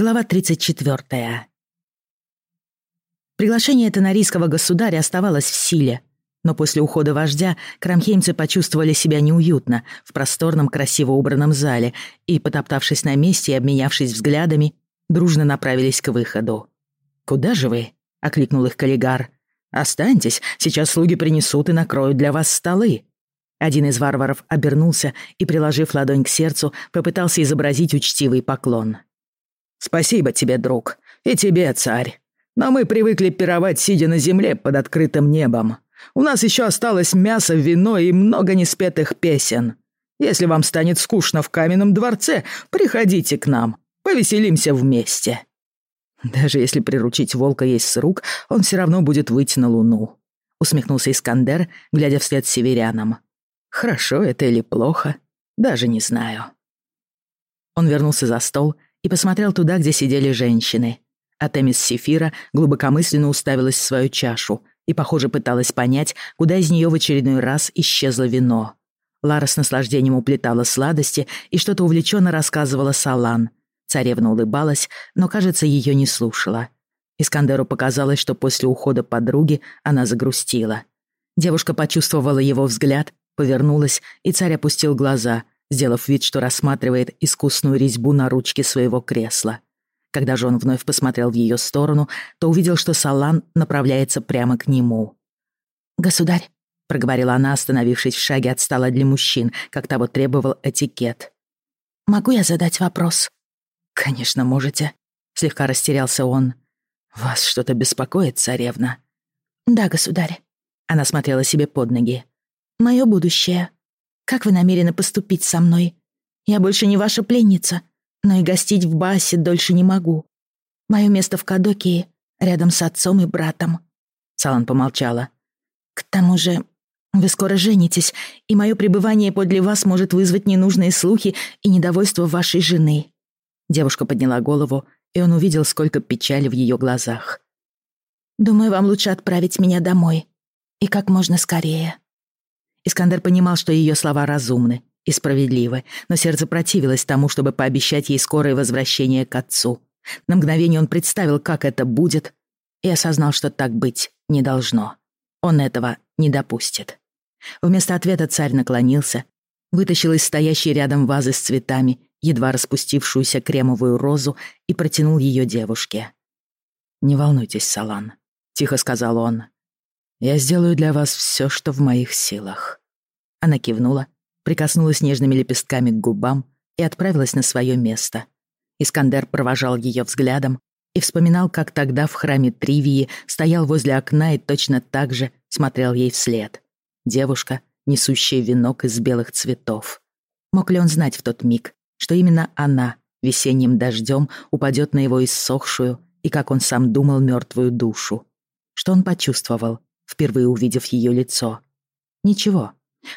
Глава 34. Приглашение тонарийского государя оставалось в силе, но после ухода вождя крамхеймцы почувствовали себя неуютно в просторном, красиво убранном зале и, потоптавшись на месте и обменявшись взглядами, дружно направились к выходу. «Куда же вы?» — окликнул их коллегар. «Останьтесь, сейчас слуги принесут и накроют для вас столы». Один из варваров обернулся и, приложив ладонь к сердцу, попытался изобразить учтивый поклон. «Спасибо тебе, друг, и тебе, царь. Но мы привыкли пировать, сидя на земле под открытым небом. У нас еще осталось мясо, вино и много неспетых песен. Если вам станет скучно в каменном дворце, приходите к нам, повеселимся вместе». «Даже если приручить волка есть с рук, он все равно будет выйти на луну», — усмехнулся Искандер, глядя вслед северянам. «Хорошо это или плохо, даже не знаю». Он вернулся за стол и посмотрел туда, где сидели женщины. А Темис Сефира глубокомысленно уставилась в свою чашу и, похоже, пыталась понять, куда из нее в очередной раз исчезло вино. Лара с наслаждением уплетала сладости и что-то увлеченно рассказывала Салан. Царевна улыбалась, но, кажется, ее не слушала. Искандеру показалось, что после ухода подруги она загрустила. Девушка почувствовала его взгляд, повернулась, и царь опустил глаза — сделав вид, что рассматривает искусную резьбу на ручке своего кресла. Когда же он вновь посмотрел в ее сторону, то увидел, что Салан направляется прямо к нему. «Государь», — проговорила она, остановившись в шаге от стола для мужчин, как того требовал этикет. «Могу я задать вопрос?» «Конечно, можете», — слегка растерялся он. «Вас что-то беспокоит, царевна?» «Да, государь». Она смотрела себе под ноги. «Мое будущее. Как вы намерены поступить со мной? Я больше не ваша пленница, но и гостить в Баасе дольше не могу. Мое место в Кадокии, рядом с отцом и братом». Салан помолчала. «К тому же, вы скоро женитесь, и мое пребывание подле вас может вызвать ненужные слухи и недовольство вашей жены». Девушка подняла голову, и он увидел, сколько печали в ее глазах. «Думаю, вам лучше отправить меня домой. И как можно скорее». Искандер понимал, что ее слова разумны и справедливы, но сердце противилось тому, чтобы пообещать ей скорое возвращение к отцу. На мгновение он представил, как это будет, и осознал, что так быть не должно. Он этого не допустит. Вместо ответа царь наклонился, вытащил из стоящей рядом вазы с цветами едва распустившуюся кремовую розу и протянул ее девушке. «Не волнуйтесь, Салан», — тихо сказал он. «Я сделаю для вас все, что в моих силах». Она кивнула, прикоснулась нежными лепестками к губам и отправилась на свое место. Искандер провожал ее взглядом и вспоминал, как тогда в храме Тривии стоял возле окна и точно так же смотрел ей вслед. Девушка, несущая венок из белых цветов. Мог ли он знать в тот миг, что именно она весенним дождем упадет на его иссохшую и, как он сам думал, мертвую душу? Что он почувствовал, впервые увидев ее лицо. Ничего.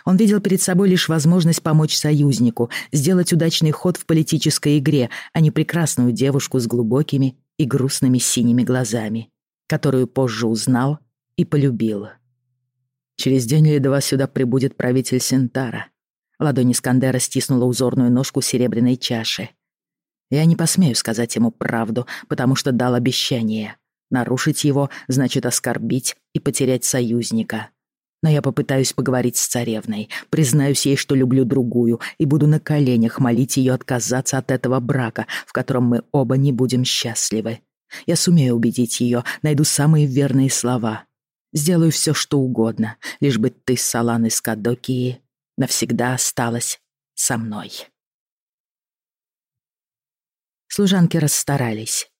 Он видел перед собой лишь возможность помочь союзнику, сделать удачный ход в политической игре, а не прекрасную девушку с глубокими и грустными синими глазами, которую позже узнал и полюбил. Через день или два сюда прибудет правитель Сентара. Ладонь Искандера стиснула узорную ножку серебряной чаши. Я не посмею сказать ему правду, потому что дал обещание. Нарушить его значит оскорбить и потерять союзника. Но я попытаюсь поговорить с царевной, признаюсь ей, что люблю другую, и буду на коленях молить ее отказаться от этого брака, в котором мы оба не будем счастливы. Я сумею убедить ее, найду самые верные слова. Сделаю все, что угодно, лишь бы ты, Салан из Кадокии, навсегда осталась со мной. Служанки расстарались.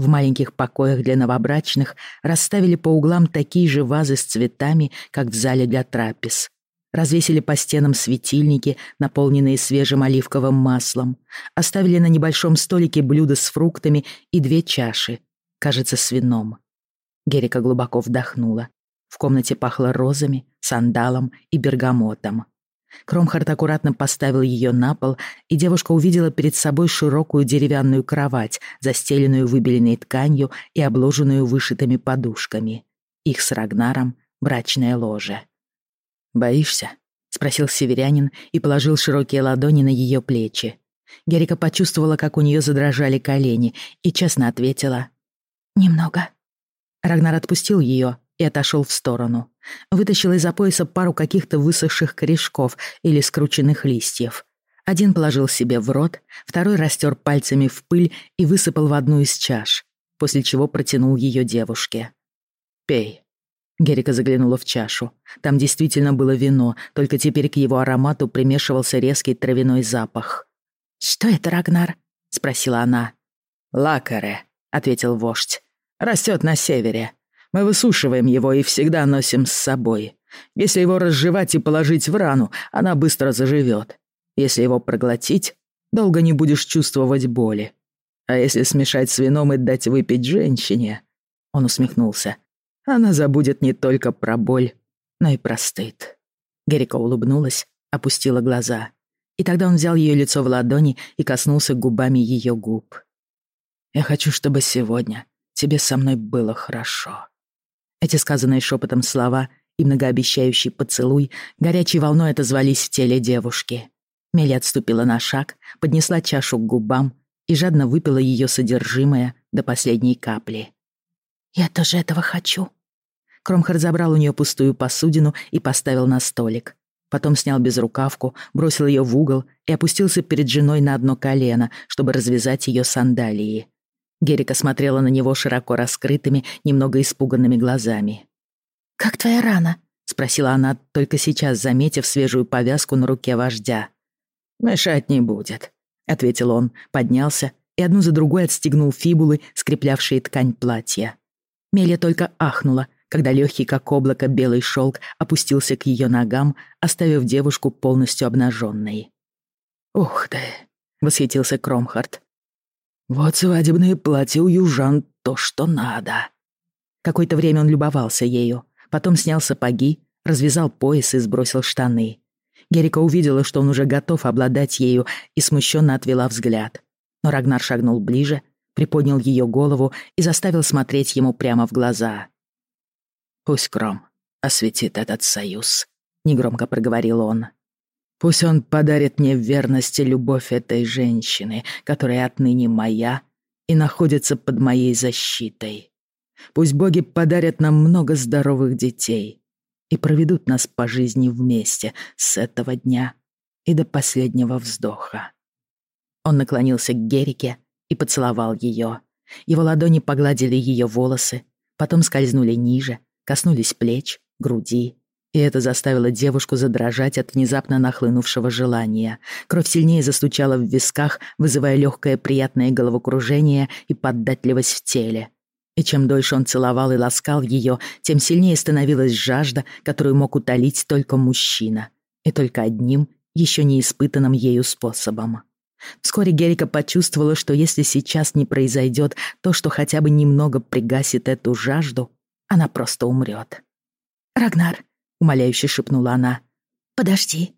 В маленьких покоях для новобрачных расставили по углам такие же вазы с цветами, как в зале для трапез. Развесили по стенам светильники, наполненные свежим оливковым маслом. Оставили на небольшом столике блюда с фруктами и две чаши, кажется, с вином. Герика глубоко вдохнула. В комнате пахло розами, сандалом и бергамотом. Кромхард аккуратно поставил ее на пол, и девушка увидела перед собой широкую деревянную кровать, застеленную выбеленной тканью и обложенную вышитыми подушками. Их с Рагнаром брачное ложе. «Боишься?» — спросил северянин и положил широкие ладони на ее плечи. Герика почувствовала, как у нее задрожали колени, и честно ответила. «Немного». Рагнар отпустил ее и отошел в сторону. Вытащил из-за пояса пару каких-то высохших корешков или скрученных листьев. Один положил себе в рот, второй растер пальцами в пыль и высыпал в одну из чаш, после чего протянул ее девушке. «Пей». Герика заглянула в чашу. Там действительно было вино, только теперь к его аромату примешивался резкий травяной запах. «Что это, Рагнар?» — спросила она. «Лакаре», — ответил вождь. «Растет на севере. Мы высушиваем его и всегда носим с собой. Если его разжевать и положить в рану, она быстро заживет. Если его проглотить, долго не будешь чувствовать боли. А если смешать с вином и дать выпить женщине...» Он усмехнулся. «Она забудет не только про боль, но и про стыд». Герика улыбнулась, опустила глаза. И тогда он взял ее лицо в ладони и коснулся губами ее губ. «Я хочу, чтобы сегодня тебе со мной было хорошо». Эти сказанные шепотом слова и многообещающий поцелуй горячей волной отозвались в теле девушки. Мелли отступила на шаг, поднесла чашу к губам и жадно выпила ее содержимое до последней капли. «Я тоже этого хочу». Кромхар забрал у нее пустую посудину и поставил на столик. Потом снял безрукавку, бросил ее в угол и опустился перед женой на одно колено, чтобы развязать ее сандалии. Герика смотрела на него широко раскрытыми, немного испуганными глазами. «Как твоя рана?» — спросила она, только сейчас заметив свежую повязку на руке вождя. «Мешать не будет», — ответил он, поднялся и одну за другой отстегнул фибулы, скреплявшие ткань платья. Мелия только ахнула, когда легкий, как облако, белый шелк опустился к ее ногам, оставив девушку полностью обнаженной. «Ух ты!» — восхитился Кромхард. «Вот свадебное платье у южан то, что надо». Какое-то время он любовался ею, потом снял сапоги, развязал пояс и сбросил штаны. Герика увидела, что он уже готов обладать ею, и смущенно отвела взгляд. Но Рагнар шагнул ближе, приподнял ее голову и заставил смотреть ему прямо в глаза. «Пусть Кром осветит этот союз», — негромко проговорил он. «Пусть он подарит мне верность и любовь этой женщины, которая отныне моя и находится под моей защитой. Пусть боги подарят нам много здоровых детей, и проведут нас по жизни вместе с этого дня и до последнего вздоха. Он наклонился к Герике и поцеловал ее. Его ладони погладили ее волосы, потом скользнули ниже, коснулись плеч, груди. И это заставило девушку задрожать от внезапно нахлынувшего желания. Кровь сильнее застучала в висках, вызывая легкое приятное головокружение и поддатливость в теле. И чем дольше он целовал и ласкал ее, тем сильнее становилась жажда, которую мог утолить только мужчина. И только одним, еще не испытанным ею способом. Вскоре Герика почувствовала, что если сейчас не произойдет то, что хотя бы немного пригасит эту жажду, она просто умрет. «Рагнар», — умоляюще шепнула она, — «подожди».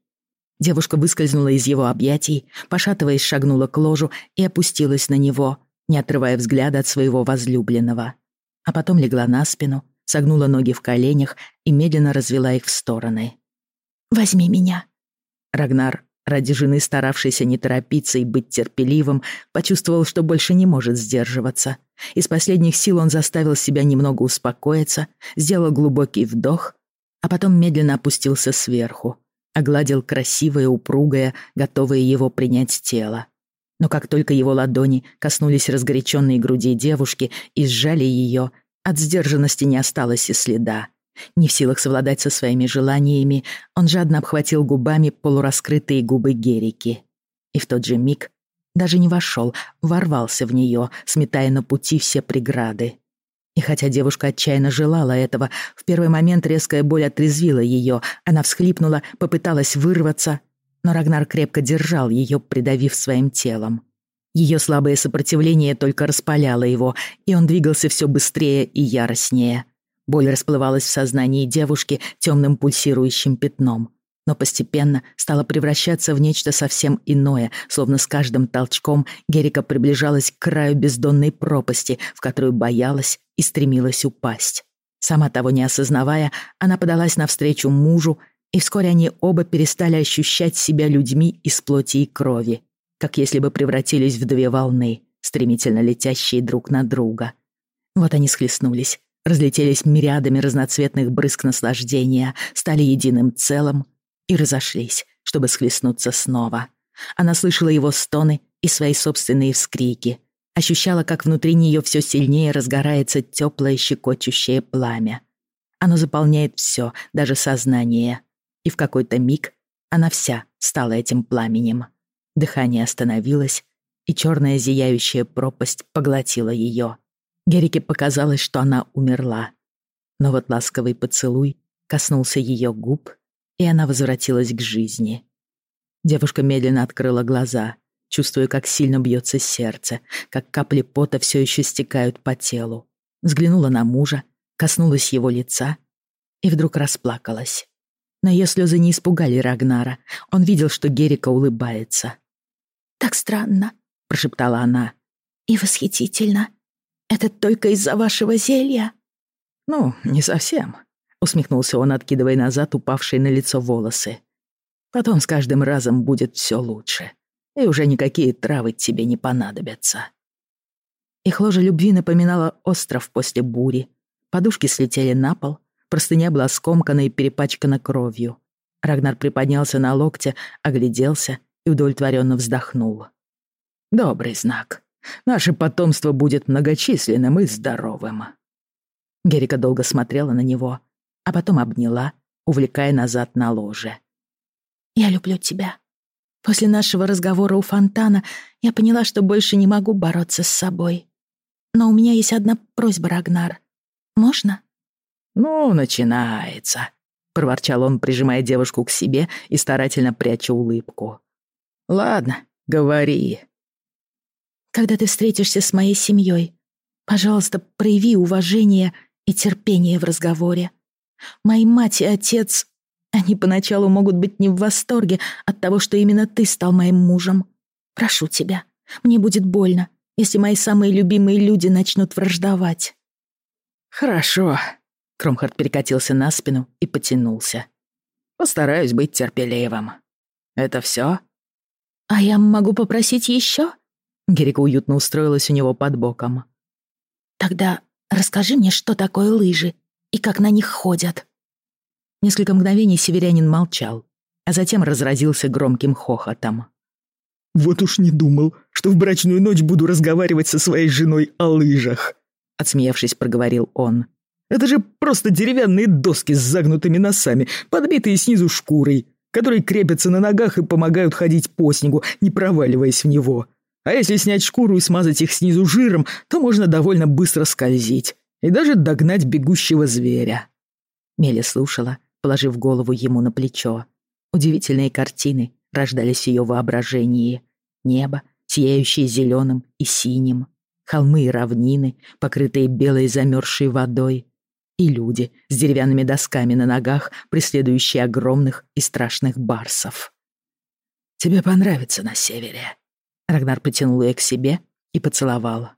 Девушка выскользнула из его объятий, пошатываясь, шагнула к ложу и опустилась на него — не отрывая взгляда от своего возлюбленного. А потом легла на спину, согнула ноги в коленях и медленно развела их в стороны. «Возьми меня». Рагнар, ради жены старавшейся не торопиться и быть терпеливым, почувствовал, что больше не может сдерживаться. Из последних сил он заставил себя немного успокоиться, сделал глубокий вдох, а потом медленно опустился сверху, огладил красивое, упругое, готовое его принять тело. Но как только его ладони коснулись разгоряченной груди девушки и сжали ее, от сдержанности не осталось и следа. Не в силах совладать со своими желаниями, он жадно обхватил губами полураскрытые губы Герики. И в тот же миг даже не вошел, ворвался в нее, сметая на пути все преграды. И хотя девушка отчаянно желала этого, в первый момент резкая боль отрезвила ее, она всхлипнула, попыталась вырваться — но Рагнар крепко держал ее, придавив своим телом. Ее слабое сопротивление только распаляло его, и он двигался все быстрее и яростнее. Боль расплывалась в сознании девушки темным пульсирующим пятном, но постепенно стала превращаться в нечто совсем иное, словно с каждым толчком Герика приближалась к краю бездонной пропасти, в которую боялась и стремилась упасть. Сама того не осознавая, она подалась навстречу мужу и вскоре они оба перестали ощущать себя людьми из плоти и крови. как если бы превратились в две волны, стремительно летящие друг на друга. Вот они схлестнулись, разлетелись мириадами разноцветных брызг наслаждения, стали единым целым и разошлись, чтобы схлестнуться снова. Она слышала его стоны и свои собственные вскрики, ощущала, как внутри нее все сильнее разгорается теплое щекочущее пламя. Оно заполняет все, даже сознание. И в какой-то миг она вся стала этим пламенем. Дыхание остановилось, и черная зияющая пропасть поглотила ее. Герике показалось, что она умерла. Но вот ласковый поцелуй коснулся ее губ, и она возвратилась к жизни. Девушка медленно открыла глаза, чувствуя, как сильно бьется сердце, как капли пота все еще стекают по телу. Взглянула на мужа, коснулась его лица и вдруг расплакалась. Но ее слезы не испугали Рагнара. Он видел, что Герика улыбается. «Так странно», — прошептала она. «И восхитительно. Это только из-за вашего зелья?» «Ну, не совсем», — усмехнулся он, откидывая назад упавшие на лицо волосы. «Потом с каждым разом будет все лучше, и уже никакие травы тебе не понадобятся». Их ложе любви напоминало остров после бури. Подушки слетели на пол, простыня была скомкана и перепачкана кровью. Рагнар приподнялся на локте, огляделся и удовлетворенно вздохнул. «Добрый знак. Наше потомство будет многочисленным и здоровым». Герика долго смотрела на него, а потом обняла, увлекая назад на ложе. «Я люблю тебя. После нашего разговора у фонтана я поняла, что больше не могу бороться с собой. Но у меня есть одна просьба, Рагнар. Можно?» «Ну, начинается», — проворчал он, прижимая девушку к себе и старательно пряча улыбку. «Ладно, говори». «Когда ты встретишься с моей семьей, пожалуйста, прояви уважение и терпение в разговоре. Мои мать и отец, они поначалу могут быть не в восторге от того, что именно ты стал моим мужем. Прошу тебя, мне будет больно, если мои самые любимые люди начнут враждовать». «Хорошо», — Кромхард перекатился на спину и потянулся. «Постараюсь быть терпеливым. Это все? «А я могу попросить еще? Герика уютно устроилась у него под боком. «Тогда расскажи мне, что такое лыжи и как на них ходят». Несколько мгновений северянин молчал, а затем разразился громким хохотом. «Вот уж не думал, что в брачную ночь буду разговаривать со своей женой о лыжах», отсмеявшись, проговорил он. «Это же просто деревянные доски с загнутыми носами, подбитые снизу шкурой, которые крепятся на ногах и помогают ходить по снегу, не проваливаясь в него. А если снять шкуру и смазать их снизу жиром, то можно довольно быстро скользить и даже догнать бегущего зверя». Меля слушала, положив голову ему на плечо. Удивительные картины рождались в ее воображении. Небо, сияющее зеленым и синим, холмы и равнины, покрытые белой замерзшей водой, и люди с деревянными досками на ногах, преследующие огромных и страшных барсов. «Тебе понравится на севере», Рагнар притянул ее к себе и поцеловал.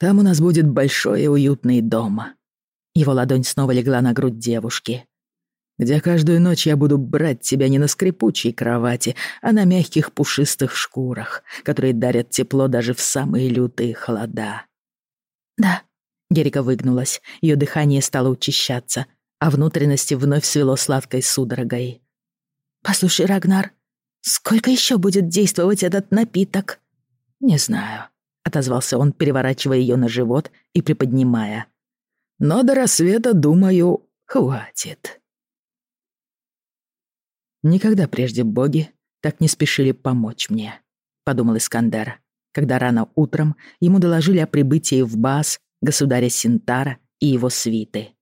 «Там у нас будет большой и уютный дом». Его ладонь снова легла на грудь девушки. «Где каждую ночь я буду брать тебя не на скрипучей кровати, а на мягких пушистых шкурах, которые дарят тепло даже в самые лютые холода». «Да». Герика выгнулась, ее дыхание стало учащаться, а внутренности вновь свело сладкой судорогой. «Послушай, Рагнар, Сколько еще будет действовать этот напиток? Не знаю, отозвался он, переворачивая ее на живот и приподнимая. Но до рассвета, думаю, хватит. Никогда прежде боги так не спешили помочь мне, подумал Искандер, когда рано утром ему доложили о прибытии в Баас государя Синтара и его свиты.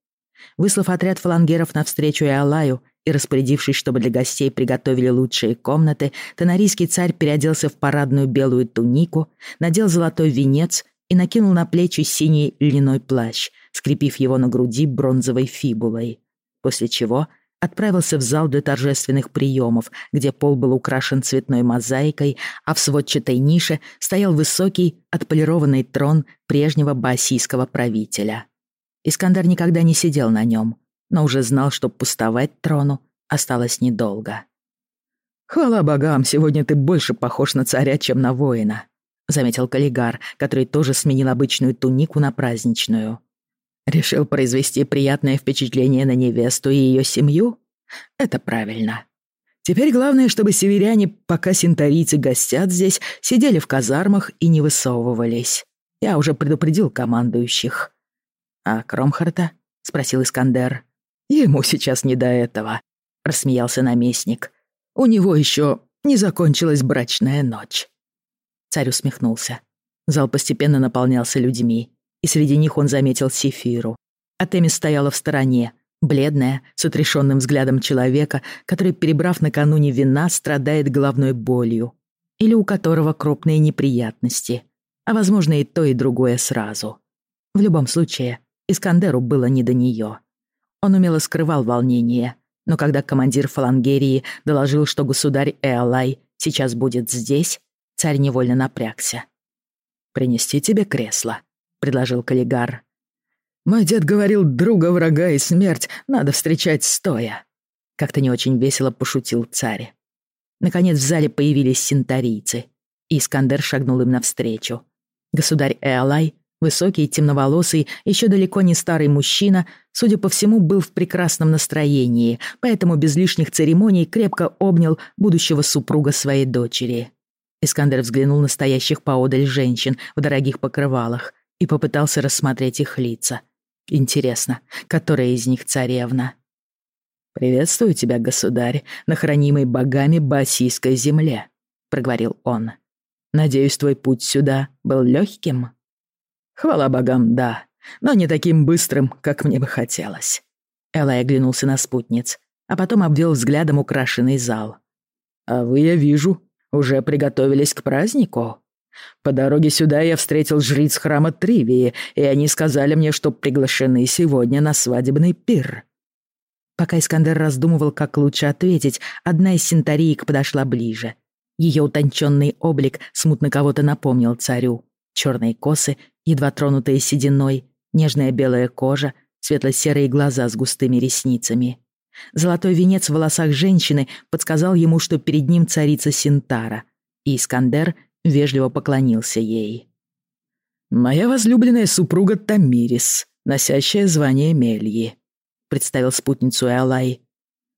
Выслав отряд фалангеров навстречу Иолаю и распорядившись, чтобы для гостей приготовили лучшие комнаты, тонарийский царь переоделся в парадную белую тунику, надел золотой венец и накинул на плечи синий льняной плащ, скрепив его на груди бронзовой фибулой. После чего отправился в зал для торжественных приемов, где пол был украшен цветной мозаикой, а в сводчатой нише стоял высокий, отполированный трон прежнего басийского правителя. Искандер никогда не сидел на нем, но уже знал, что пустовать трону осталось недолго. «Хвала богам, сегодня ты больше похож на царя, чем на воина», — заметил Каллигар, который тоже сменил обычную тунику на праздничную. «Решил произвести приятное впечатление на невесту и ее семью? Это правильно. Теперь главное, чтобы северяне, пока синтарийцы гостят здесь, сидели в казармах и не высовывались. Я уже предупредил командующих». «А Кромхарта?» — спросил Искандер. «Ему сейчас не до этого», — рассмеялся наместник. У него еще не закончилась брачная ночь. Царь усмехнулся. Зал постепенно наполнялся людьми, и среди них он заметил Сефиру. Атемис стояла в стороне, бледная, с отрешенным взглядом человека, который, перебрав накануне вина, страдает головной болью, или у которого крупные неприятности, а, возможно, и то, и другое сразу. В любом случае, Искандеру было не до нее. Он умело скрывал волнение, но когда командир фалангерии доложил, что государь Эолай сейчас будет здесь, царь невольно напрягся. «Принести тебе кресло», — предложил Каллигар. «Мой дед говорил, друга, врага и смерть надо встречать стоя», — как-то не очень весело пошутил царь. Наконец в зале появились синтарийцы, и Искандер шагнул им навстречу. Государь Эолай Высокий, темноволосый, еще далеко не старый мужчина, судя по всему, был в прекрасном настроении, поэтому без лишних церемоний крепко обнял будущего супруга своей дочери. Искандер взглянул на стоящих поодаль женщин в дорогих покрывалах и попытался рассмотреть их лица. Интересно, которая из них царевна? «Приветствую тебя, государь, на хранимой богами Басийской земле», — проговорил он. «Надеюсь, твой путь сюда был легким?» Хвала богам, да, но не таким быстрым, как мне бы хотелось. Элай оглянулся на спутниц, а потом обвел взглядом украшенный зал. «А вы, я вижу, уже приготовились к празднику?» По дороге сюда я встретил жриц храма Тривии, и они сказали мне, что приглашены сегодня на свадебный пир. Пока Искандер раздумывал, как лучше ответить, одна из синтариек подошла ближе. Ее утонченный облик смутно кого-то напомнил царю. Черные косы едва тронутые сединой, нежная белая кожа, светло-серые глаза с густыми ресницами. Золотой венец в волосах женщины подсказал ему, что перед ним царица Синтара, и Искандер вежливо поклонился ей. «Моя возлюбленная супруга Тамирис, носящая звание Мельи», представил спутницу Элай.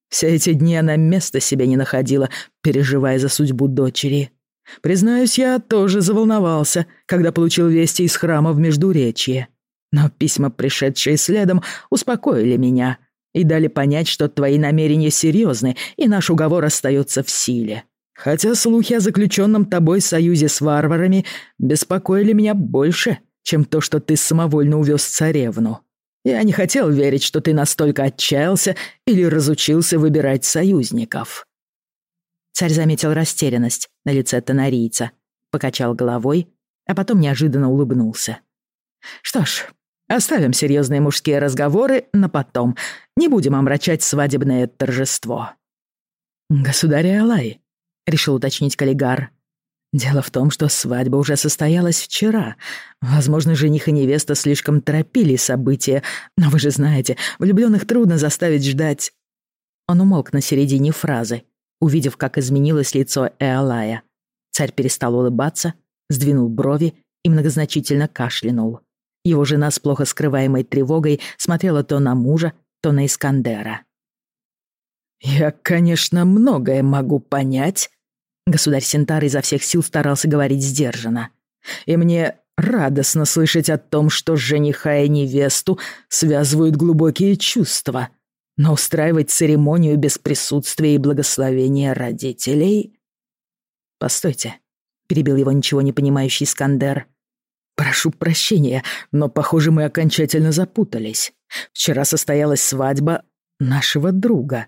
Все эти дни она места себе не находила, переживая за судьбу дочери. Признаюсь, я тоже заволновался, когда получил вести из храма в Междуречье. Но письма, пришедшие следом, успокоили меня и дали понять, что твои намерения серьезны, и наш уговор остается в силе. Хотя слухи о заключенном тобой союзе с варварами беспокоили меня больше, чем то, что ты самовольно увез царевну. Я не хотел верить, что ты настолько отчаялся или разучился выбирать союзников. Царь заметил растерянность на лице тонарийца, покачал головой, а потом неожиданно улыбнулся. «Что ж, оставим серьезные мужские разговоры на потом. Не будем омрачать свадебное торжество». «Государь Алай», — решил уточнить Каллигар. «Дело в том, что свадьба уже состоялась вчера. Возможно, жених и невеста слишком торопили события, но вы же знаете, влюбленных трудно заставить ждать...» Он умолк на середине фразы, увидев, как изменилось лицо Эолая. Царь перестал улыбаться, сдвинул брови и многозначительно кашлянул. Его жена с плохо скрываемой тревогой смотрела то на мужа, то на Искандера. «Я, конечно, многое могу понять», — государь Синтар изо всех сил старался говорить сдержанно. «И мне радостно слышать о том, что жениха и невесту связывают глубокие чувства. Но устраивать церемонию без присутствия и благословения родителей... Постойте, перебил его ничего не понимающий Скандер. Прошу прощения, но, похоже, мы окончательно запутались. Вчера состоялась свадьба нашего друга.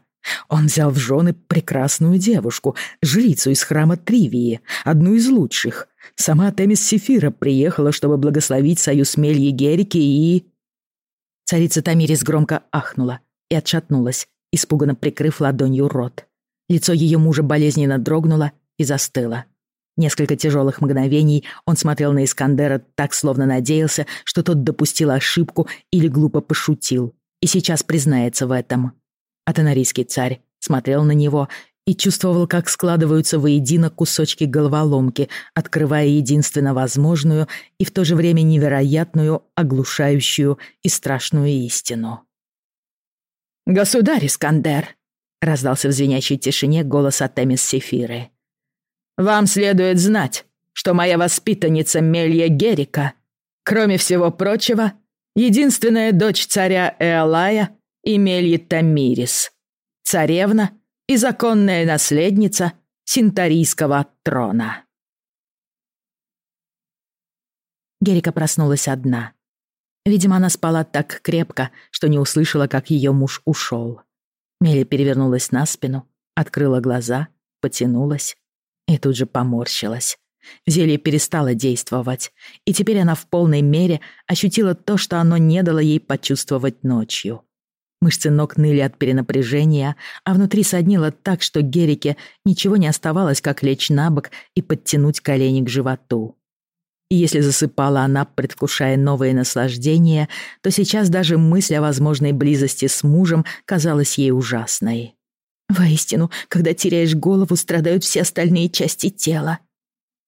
Он взял в жены прекрасную девушку, жрицу из храма Тривии, одну из лучших. Сама Темис Сефира приехала, чтобы благословить союз Мельи Герики и... Царица Тамирис громко ахнула, и отшатнулась, испуганно прикрыв ладонью рот. Лицо ее мужа болезненно дрогнуло и застыло. Несколько тяжелых мгновений он смотрел на Искандера так, словно надеялся, что тот допустил ошибку или глупо пошутил, и сейчас признается в этом. Атонарийский царь смотрел на него, и чувствовал, как складываются воедино кусочки головоломки, открывая единственно возможную и в то же время невероятную, оглушающую и страшную истину. «Государь Искандер!» — раздался в звенящей тишине голос Атемис Сефиры. «Вам следует знать, что моя воспитанница Мелья Герика, кроме всего прочего, единственная дочь царя Эолая и Мельи Тамирис, царевна — и законная наследница синтарийского трона. Герика проснулась одна. Видимо, она спала так крепко, что не услышала, как ее муж ушел. Мели перевернулась на спину, открыла глаза, потянулась и тут же поморщилась. Зелье перестало действовать, и теперь она в полной мере ощутила то, что оно не дало ей почувствовать ночью. Мышцы ног ныли от перенапряжения, а внутри соднило так, что Герике ничего не оставалось, как лечь на бок и подтянуть колени к животу. И если засыпала она, предвкушая новые наслаждения, то сейчас даже мысль о возможной близости с мужем казалась ей ужасной. Воистину, когда теряешь голову, страдают все остальные части тела.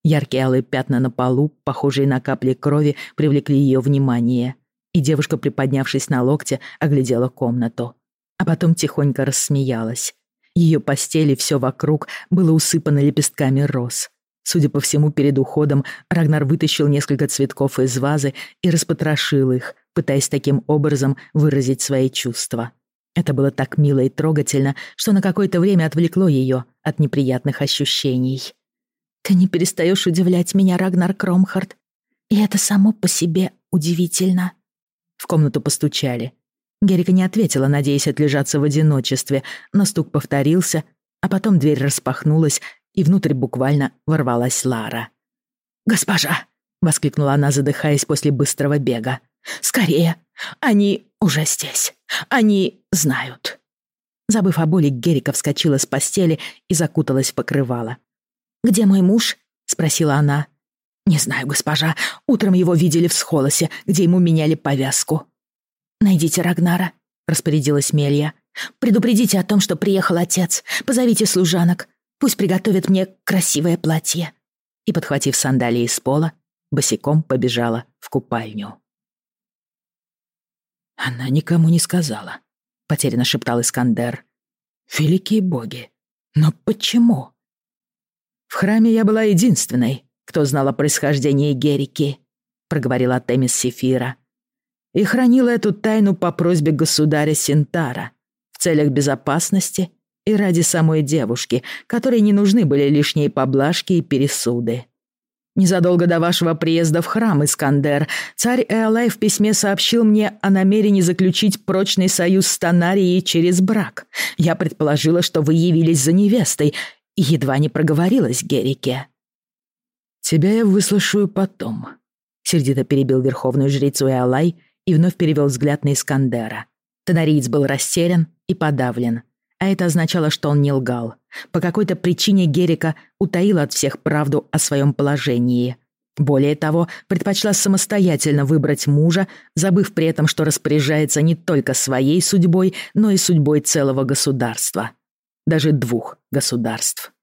Яркие алые пятна на полу, похожие на капли крови, привлекли ее внимание и девушка, приподнявшись на локте, оглядела комнату. А потом тихонько рассмеялась. Ее постели и все вокруг было усыпано лепестками роз. Судя по всему, перед уходом Рагнар вытащил несколько цветков из вазы и распотрошил их, пытаясь таким образом выразить свои чувства. Это было так мило и трогательно, что на какое-то время отвлекло ее от неприятных ощущений. «Ты не перестаешь удивлять меня, Рагнар Кромхард, и это само по себе удивительно», в комнату постучали. Герика не ответила, надеясь отлежаться в одиночестве, но стук повторился, а потом дверь распахнулась, и внутрь буквально ворвалась Лара. «Госпожа!» — воскликнула она, задыхаясь после быстрого бега. «Скорее! Они уже здесь! Они знают!» Забыв о боли, Герика вскочила с постели и закуталась в покрывало. «Где мой муж?» — спросила она. «Не знаю, госпожа. Утром его видели в схолосе, где ему меняли повязку». «Найдите Рагнара», — распорядилась Мелья. «Предупредите о том, что приехал отец. Позовите служанок. Пусть приготовят мне красивое платье». И, подхватив сандалии с пола, босиком побежала в купальню. «Она никому не сказала», — потерянно шептал Искандер. «Великие боги! Но почему?» «В храме я была единственной, кто знал о происхождении Герики», — проговорила Темис Сефира. «И хранила эту тайну по просьбе государя Синтара в целях безопасности и ради самой девушки, которой не нужны были лишние поблажки и пересуды. Незадолго до вашего приезда в храм, Искандер, царь Эолай в письме сообщил мне о намерении заключить прочный союз с Танарией через брак. Я предположила, что вы явились за невестой, и едва не проговорилась Герике. «Тебя я выслушаю потом», — сердито перебил верховную жрицу Эолай и вновь перевел взгляд на Искандера. Тонариец был растерян и подавлен, а это означало, что он не лгал. По какой-то причине Герика утаила от всех правду о своем положении. Более того, предпочла самостоятельно выбрать мужа, забыв при этом, что распоряжается не только своей судьбой, но и судьбой целого государства. Даже двух государств.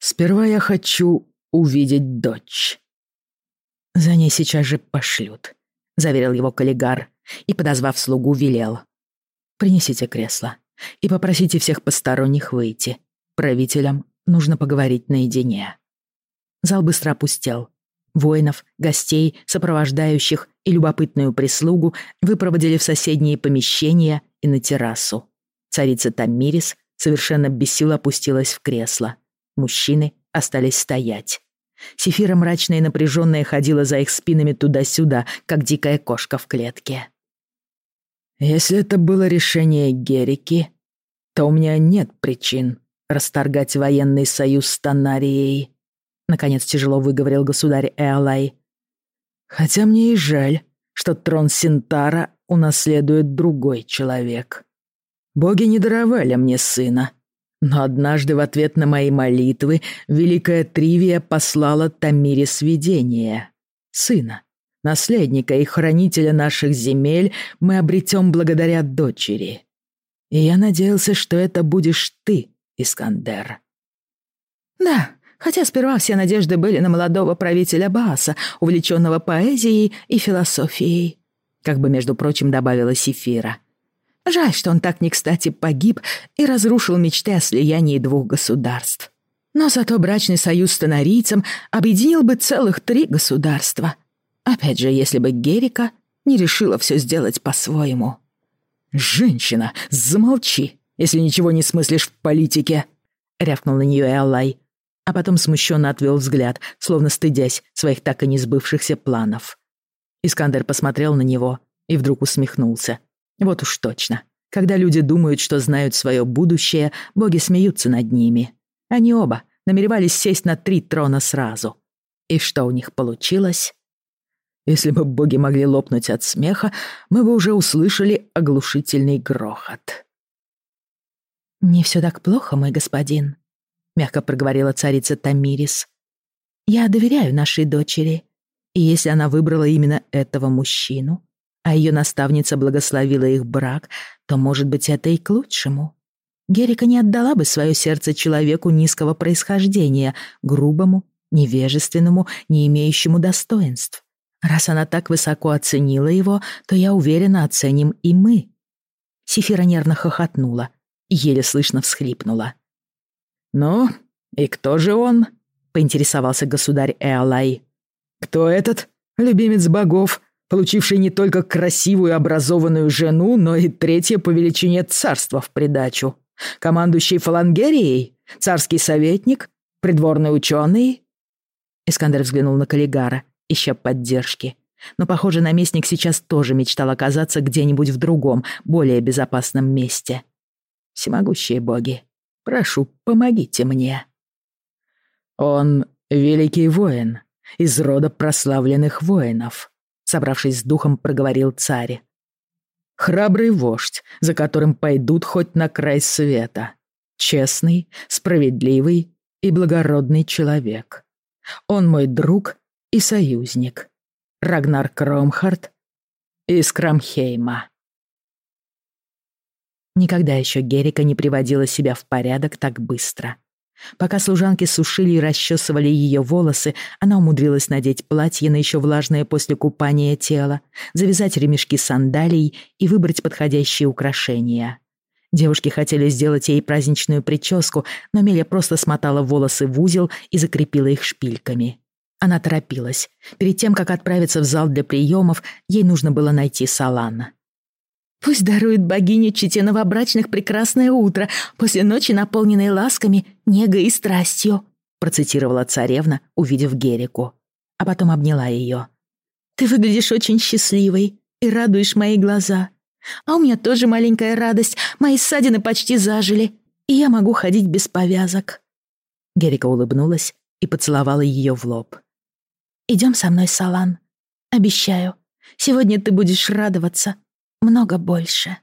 «Сперва я хочу увидеть дочь. «За ней сейчас же пошлют», — заверил его коллегар и, подозвав слугу, велел. «Принесите кресло и попросите всех посторонних выйти. Правителям нужно поговорить наедине». Зал быстро опустел. Воинов, гостей, сопровождающих и любопытную прислугу выпроводили в соседние помещения и на террасу. Царица Тамирис совершенно без сил опустилась в кресло. Мужчины остались стоять. Сефира мрачная и напряженная ходила за их спинами туда-сюда, как дикая кошка в клетке. «Если это было решение Герики, то у меня нет причин расторгать военный союз с Танарией», наконец тяжело выговорил государь Эолай. «Хотя мне и жаль, что трон Синтара унаследует другой человек. Боги не даровали мне сына, но однажды в ответ на мои молитвы Великая Тривия послала Тамире сведение. Сына, наследника и хранителя наших земель мы обретем благодаря дочери. И я надеялся, что это будешь ты, Искандер. Да, хотя сперва все надежды были на молодого правителя Бааса, увлеченного поэзией и философией, как бы, между прочим, добавила Сефира. Жаль, что он так не кстати погиб и разрушил мечты о слиянии двух государств. Но зато брачный союз с тонарийцем объединил бы целых три государства. Опять же, если бы Герика не решила все сделать по-своему. «Женщина, замолчи, если ничего не смыслишь в политике!» — рявкнул на нее Эллай, а потом смущенно отвел взгляд, словно стыдясь своих так и не сбывшихся планов. Искандер посмотрел на него и вдруг усмехнулся. Вот уж точно. Когда люди думают, что знают свое будущее, боги смеются над ними. Они оба намеревались сесть на три трона сразу. И что у них получилось? Если бы боги могли лопнуть от смеха, мы бы уже услышали оглушительный грохот. «Не все так плохо, мой господин», — мягко проговорила царица Тамирис. «Я доверяю нашей дочери, и если она выбрала именно этого мужчину, а ее наставница благословила их брак, то, может быть, это и к лучшему. Герика не отдала бы свое сердце человеку низкого происхождения, грубому, невежественному, не имеющему достоинств. Раз она так высоко оценила его, то, я уверена, оценим и мы. Сефира нервно хохотнула, еле слышно всхлипнула. «Ну, и кто же он?» — поинтересовался государь Эолай. «Кто этот, любимец богов, получивший не только красивую образованную жену, но и третье по величине царства в придачу. Командующий фалангерией? Царский советник? Придворный ученый?» Искандер взглянул на Каллигара, ища поддержки. Но, похоже, наместник сейчас тоже мечтал оказаться где-нибудь в другом, более безопасном месте. «Всемогущие боги, прошу, помогите мне». «Он великий воин, из рода прославленных воинов», собравшись с духом, проговорил царь. «Храбрый вождь, за которым пойдут хоть на край света. Честный, справедливый и благородный человек. Он мой друг и союзник. Рагнар Кромхард из Крамхейма». Никогда еще Герика не приводила себя в порядок так быстро. Пока служанки сушили и расчесывали ее волосы, она умудрилась надеть платье на еще влажное после купания тело, завязать ремешки сандалий и выбрать подходящие украшения. Девушки хотели сделать ей праздничную прическу, но Меля просто смотала волосы в узел и закрепила их шпильками. Она торопилась. Перед тем, как отправиться в зал для приемов, ей нужно было найти Салана. Пусть дарует богине чете новобрачных прекрасное утро после ночи, наполненной ласками, негой и страстью», процитировала царевна, увидев Герику. А потом обняла ее. «Ты выглядишь очень счастливой и радуешь мои глаза. А у меня тоже маленькая радость, мои ссадины почти зажили, и я могу ходить без повязок». Герика улыбнулась и поцеловала ее в лоб. «Идем со мной, Салан. Обещаю, сегодня ты будешь радоваться, много больше.